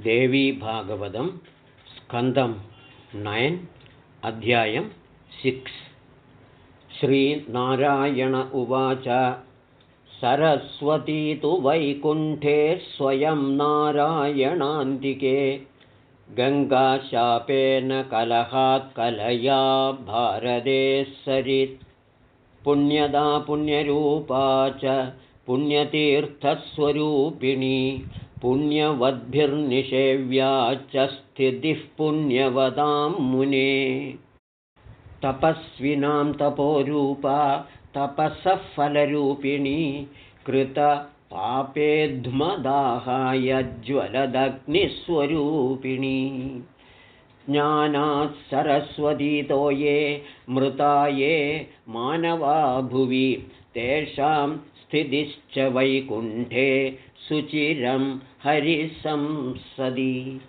देवीभागवतं स्कन्दं नयन् अध्यायं सिक्स्। श्रीनारायण उवाच सरस्वती तु वैकुण्ठे स्वयं नारायणान्तिके गङ्गाशापेन कलहात् कलया भारते सरित्। पुण्यदा पुण्यरूपा च पुण्यतीर्थस्वरूपिणी पुण्यवद्भिर्निषेव्या च स्थितिः पुण्यवदां मुने। तपस्विनां तपोरूपा तपसः फलरूपिणी कृतपापेध्मदाहायज्वलदग्निस्वरूपिणी ज्ञानात् सरस्वतीतो ये मृता ये मानवा भुवि तेषां स्थितिश्च वैकुण्ठे सुचिरं हरिसंसदि।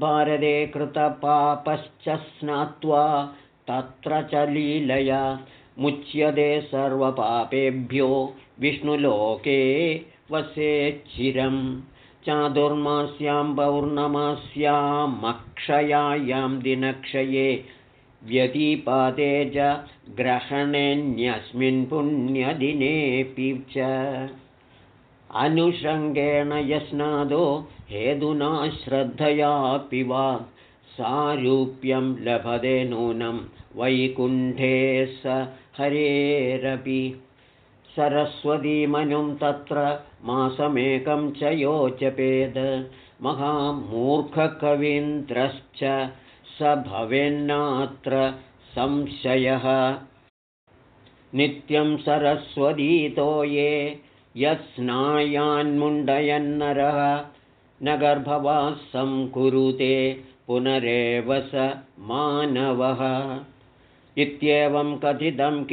भारते कृतपापश्च स्नात्वा तत्र च लीलया मुच्यते सर्वपापेभ्यो विष्णुलोके वसेच्चिरं चादुर्मास्यां पौर्णमास्यामक्षयायां दिनक्षये व्यतिपाते च ग्रहणेऽन्यस्मिन् पुण्यदिनेऽपि च। अनुषङ्गेण यस्नादो हेदुना श्रद्धयापि वा। सारूप्यं लभते नूनं वैकुण्ठे स हरेरपि। सरस्वतीमनुं तत्र मासमेकं च योचपेद महामूर्खकवीन्द्रश्च स भवेन्नात्र संशयः। नित्यं सरस्वतीतो ये यत्स्नायान्मुण्डयन्नरः गर्भवासं कुरुते पुनरेव स मानवः। इत्येवं कथितं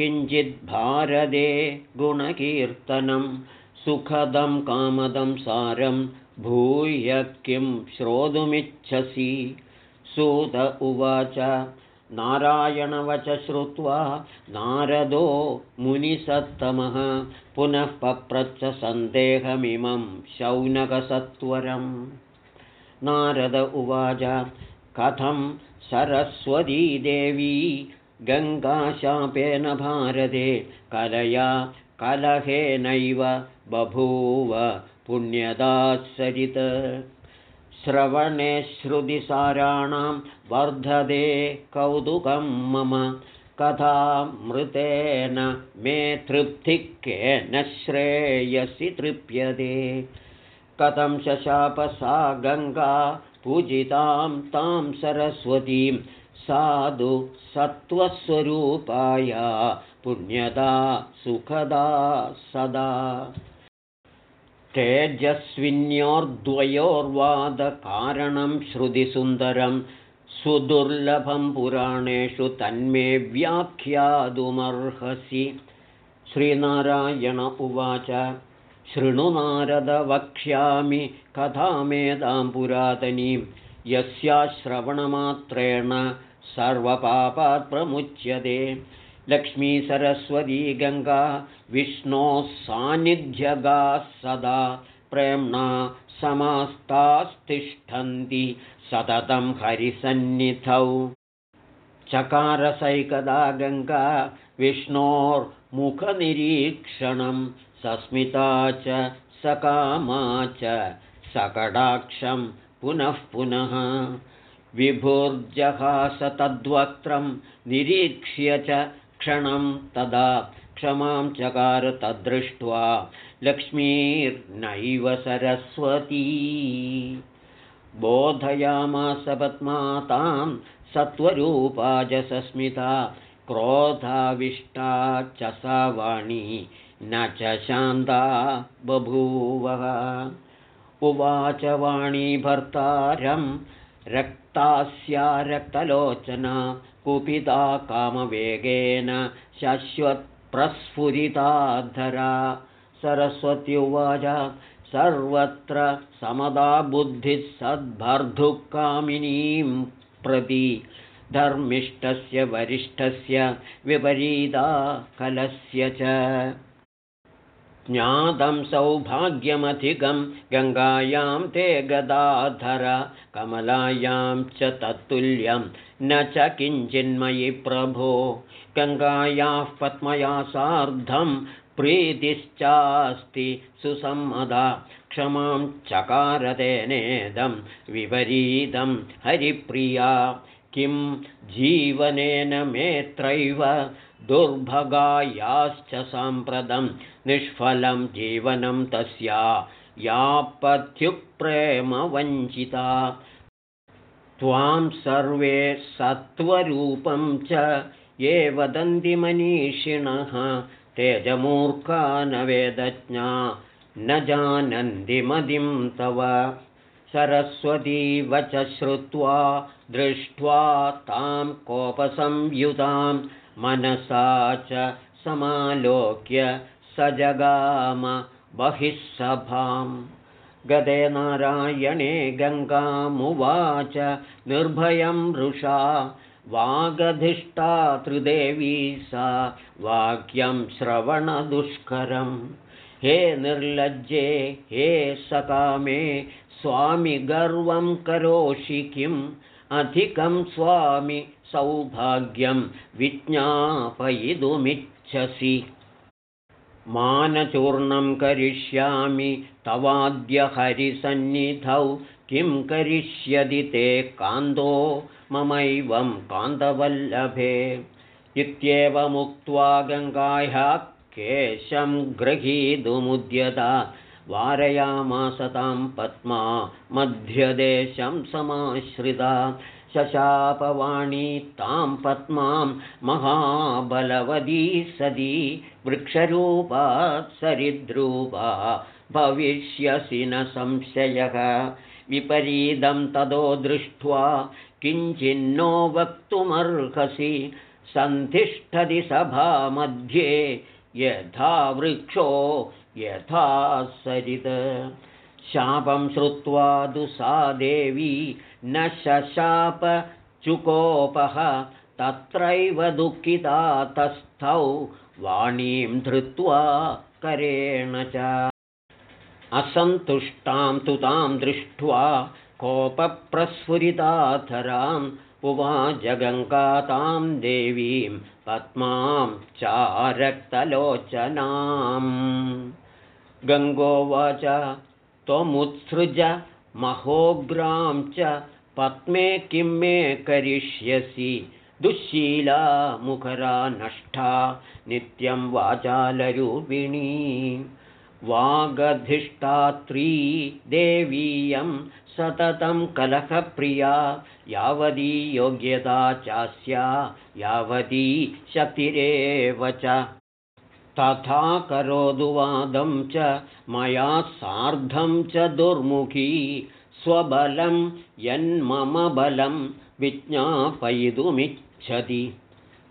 भारते गुणकीर्तनं सुखदं कामदं सारं भूय किं श्रोतुमिच्छसि सुत उवाच नारायणवच श्रुत्वा नारदो मुनिसत्तमः पुनः पप्रच्छ सन्देहमिमं शौनकसत्वरम् नारद उवाच कथं सरस्वतीदेवी गङ्गाशापेन भारते कलया कलहेनैव बभूव पुण्यदासरित् श्रवणे श्रुतिसाराणां वर्धते कौतुकं मम कथामृतेन मे तृप्तिकेन श्रेयसि तृप्यते। कथं शशापसा गङ्गा पूजितां तां सरस्वतीं साधु सत्त्वस्वरूपाया पुण्यदा सुखदा सदा तेजस्विन्योर्द्वयोर्वादकारणं श्रुतिसुन्दरं सुदुर्लभं पुराणेषु तन्मे व्याख्यातुमर्हसि श्रीनारायण उवाच शृणुनारद वक्ष्यामि कथामेदां पुरातनीं यस्याश्रवणमात्रेण सर्वपापात् प्रमुच्यते लक्ष्मीसरस्वती गङ्गा विष्णोः सान्निध्यगाः सदा प्रेम्णा समास्तास्तिष्ठन्ति सततं हरिसन्निधौ। चकारसैकदा गङ्गा विष्णोर्मुखनिरीक्षणं सस्मिता च सकामा च सकडाक्षं पुनः पुनः। विभुर्जहास तद्वक्त्रं निरीक्ष्य च क्षणं तदा क्षमां चकार तद्दृष्ट्वा लक्ष्मीर्नैव सरस्वती। बोधयामासपद्मातां सत्त्वरूपा च सस्मिता क्रोधाविष्टा च सा वाणी न च शान्ता बभूवः। उवाच वाणी भर्तारं रक्तास्या रक्तलोचना कुपिता कामवेगेन शश्वत्प्रस्फुरिताधरा। सरस्वत्युवाच सर्वत्र समदा बुद्धिः सद्भर्धुकामिनीं प्रति। धर्मिष्ठस्य वरिष्ठस्य विपरीता कलस्य च ज्ञातं सौभाग्यमधिकं गङ्गायां ते गदाधर कमलायां च तत्तुल्यं। न च किञ्चिन्मयि प्रभो गङ्गायाः पद्मया सार्धं प्रीतिश्चास्ति सुसम्मदा। क्षमां चकारतेनेदं विपरीतं हरिप्रिया। किं जीवनेन मेत्रैव दुर्भगायाश्च साम्प्रतं निष्फलं जीवनं तस्या यापत्युप्रेमवञ्चिता त्वां सर्वे सत्त्वरूपं च ये वदन्ति मनीषिणः तेजमूर्खा न वेदज्ञा न जानन्ति मदिं तव। सरस्वती वच श्रुत्वा दृष्ट्वा तां कोपसंयुतां मनसा च समालोक्य स जगाम बहिः सभां गदे नारायणे गङ्गामुवाच निर्भयं वृषा वागधिष्ठा त्रिदेवी सा वाक्यं श्रवणदुष्करं हे निर्लज्जे हे सकामे स्वामि गर्वं करोषि किम्? अधिकं स्वामि सौभाग्यं विज्ञापयितुमिच्छसि मानचूर्णं करिष्यामि तवाद्य हरिसन्निधौ। किं करिष्यति ते कान्दो? ममैवं कान्तवल्लभे इत्येवमुक्त्वा गङ्गायाः केशं गृहीतुमुद्यता। वारयामासतां पद्मा मध्यदेशं समाश्रिता शशापवाणी तां पद्मां महाबलवदी सदी वृक्षरूपात् सरिद्रूपा भविष्यसि न संशयः। विपरीतं ततो दृष्ट्वा किञ्चिन्नो वक्तुमर्हसि सन्तिष्ठति सभामध्ये यथा वृक्षो यथा सरित् शापं श्रुत्वा तु सा देवी न चुकोपः तत्रैव दुःखिता तस्थौ वाणीं धृत्वा करेण च। असन्तुष्टां तु तां दृष्ट्वा कोपप्रस्फुरिताधराम् उवाजगङ्गातां देवीं पद्मां चारक्तलोचनाम्। गङ्गोवाच त्वमुत्सृज महोग्रां च पद्मे किं मे करिष्यसि। दुःशीला मुखरा नष्टा नित्यं वाचालरूपिणी। वागधिष्ठात्री देवीयं सततं कलहप्रिया। यावती योग्यता चास्या यावती शक्तिरेव च तथा करोदुवादं च मया सार्धं च दुर्मुखी। स्वबलं यन्मम बलं विज्ञापयितुमिच्छति।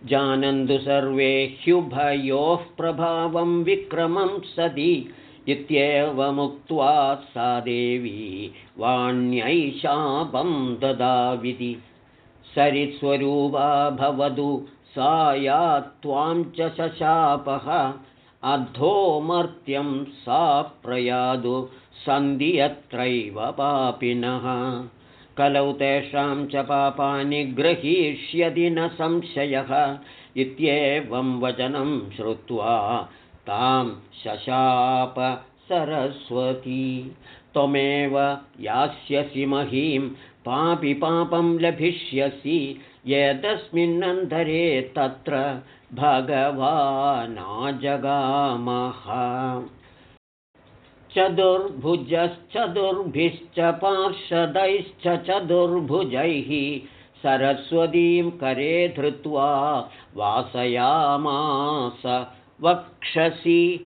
जानन्तु सर्वे ह्युभयोः प्रभावं विक्रमं सति। इत्येवमुक्त्वा सा देवी वाण्यै शापं ददाविधि सरिस्वरूपा भवतु सा या त्वां च शशापः अधोमर्त्यं सा प्रयादु सन्धि यत्रैव पापिनः। कलौ तेषां च पापानि ग्रहीष्यति न संशयः। इत्येवं वचनं श्रुत्वा तां शशाप सरस्वती। त्वमेव यास्यसि महीं पापि पापं लभिष्यसि यतस्मिन्नन्तरे तत्र भगवानाजगामः। चतुर्भुजश्चतुर्भिश्च पार्षदैश्च चतुर्भुजैः सरस्वतीं करे धृत्वा वासयामास वक्षसि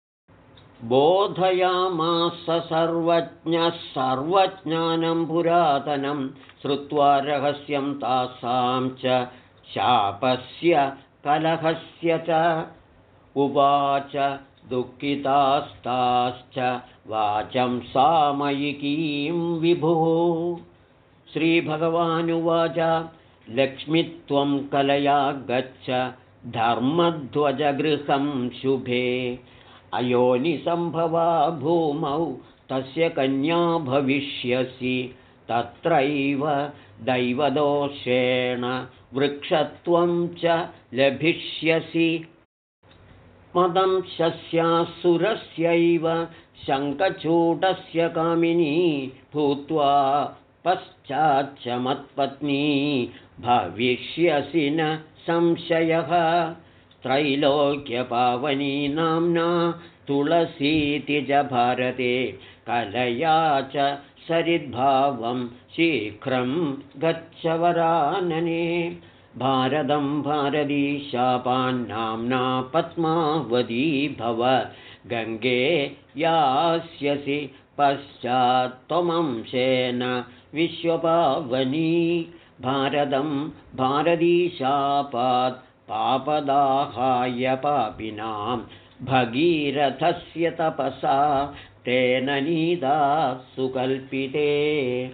बोधयामास सर्वज्ञः सर्वज्ञानं पुरातनं श्रुत्वा रहस्यं तासां च शापस्य कलहस्य च उवाच दुःखितास्ताश्च वाचं सामयिकीं विभुः। श्रीभगवानुवाच लक्ष्मीत्वं कलया गच्छ धर्मध्वजगृहं शुभे अयोनिसम्भवा भूमौ तस्य कन्या भविष्यसि। तत्रैव दैवदोषेण वृक्षत्वं च लभिष्यसि। मदं शस्यासुरस्यैव शङ्खचूटस्य कामिनी भूत्वा पश्चाच्च मत्पत्नी भविष्यसि न संशयः त्रैलोक्यपावनी नाम्ना तुलसीति च भारते कलया च सरिद्भावं शीघ्रं गच्छवरानने भारतं भारतीशापान्नाम्ना पद्मावती भव। गङ्गे यास्यसि पश्चात्त्वमंशेन विश्वपावनी। भारतं भारतीशापात् पापदाहाय पापिनां भगीरथस्य तपसा तेन नीदा सुकल्पिते।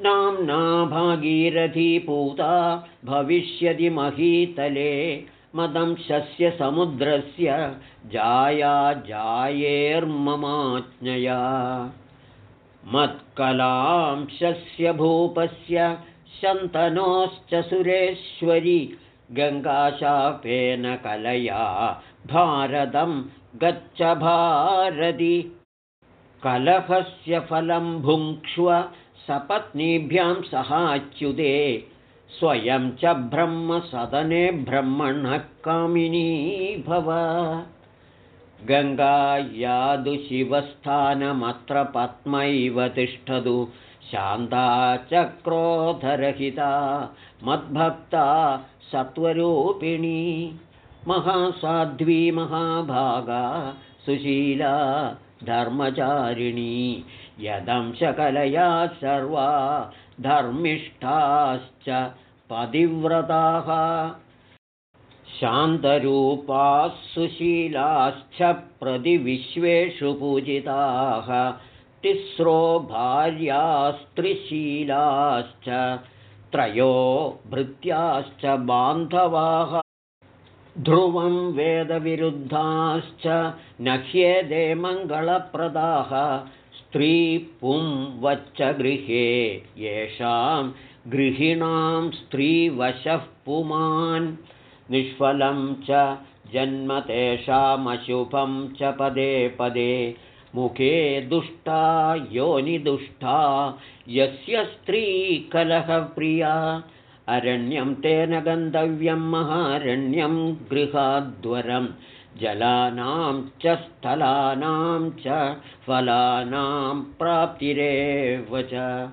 नाम्ना भागीरथी पूता भविष्यति महीतले। मदंशस्य समुद्रस्य जाया जायेर्ममाज्ञया। मत्कलांशस्य भूपस्य शन्तनोश्च सुरेश्वरी गङ्गाशापेन कलया भारतं गच्छ भारति। कलहस्य फलं भुङ्क्ष्व सपत्नीभ्यां सहाच्युते। स्वयं च ब्रह्मसदने ब्रह्मणः कामिनी भव गङ्गायादुशिवस्थानमत्र पद्मैव तिष्ठतु शान्ता च क्रोधरहिता मद्भक्ता सत्वरूपिणी महासाध्वी महाभागा सुशीला धर्मचारिणी यदंशकलया सर्वा धर्मिष्ठाश्च पतिव्रताः शान्तरूपाः सुशीलाश्च प्रतिविश्वेषु पूजिताः तिस्रो भार्यास्त्रिशीलाश्च त्रयो भृत्याश्च बान्धवाः ध्रुवं वेदविरुद्धाश्च न ह्येदे मङ्गलप्रदाः स्त्रीपुं वच्च गृहे येषां गृहिणां स्त्रीवशः पुमान् निष्फलं च जन्म तेषामशुभं च पदे पदे। मुखे दुष्टा योनिदुष्टा यस्य स्त्रीकलहप्रिया अरण्यं तेन गन्तव्यं महारण्यं गृहाद्वरं। जलानां च स्थलानां च फलानां प्राप्तिरेव च।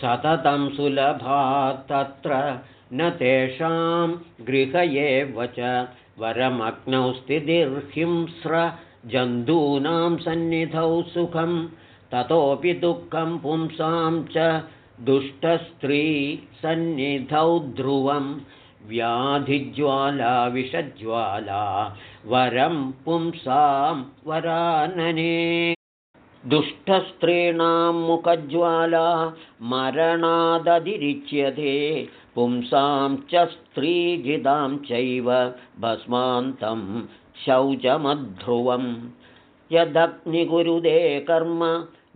सततं सुलभा तत्र न तेषां गृह एव च। वरमग्नौ स्थितिर्हिंस्र जन्तूनां सन्निधौ सुखं ततोपि दुःखं पुंसां च दुष्टस्त्रीसन्निधौ ध्रुवं। व्याधिज्वाला विषज्वाला वरं पुंसां वरानने दुष्टस्त्रीणां मुखज्वाला मरणादतिरिच्यते पुंसां च स्त्रीजिदां चैव भस्मान्तं शौचमध्रुवं यदग्निगुरुदे कर्म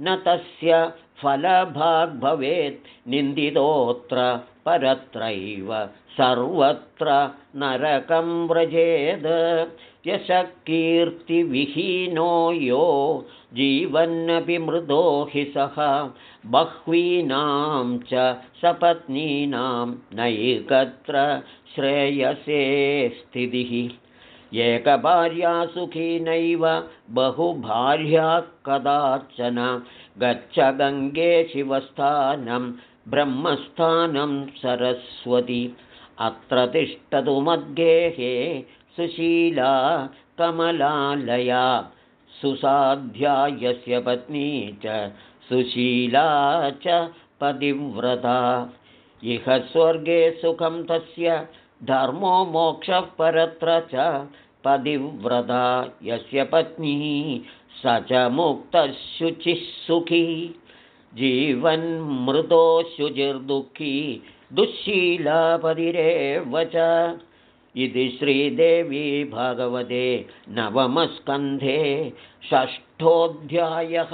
न तस्य फलभाग्भवेत् निन्दितोऽत्र परत्रैव सर्वत्र नरकं व्रजेद। यशकीर्तिविहीनो यो जीवन्नपि मृदो हि सः बह्वीनां च सपत्नीनां नैकत्र श्रेयसे स्थितिः। एकभार्या सुखी नैव बहुभार्या कदाचन गच्छ गङ्गे शिवस्थानं ब्रह्मस्थानं सरस्वती। अत्र तिष्ठतु मद्गेहे सुशीला कमलालया। सुसाध्या यस्य पत्नी च सुशीला च पतिव्रता। इह स्वर्गे सुखं तस्य धर्मो मोक्षः परत्र च पतिव्रता। यस्य पत्नी स च मुक्तः शुचिः सुखी जीवन्मृतो शुचिर्दुःखी दुःशीलापतिरेव च इति श्रीदेवी भगवते नवमस्कन्धे षष्ठोऽध्यायः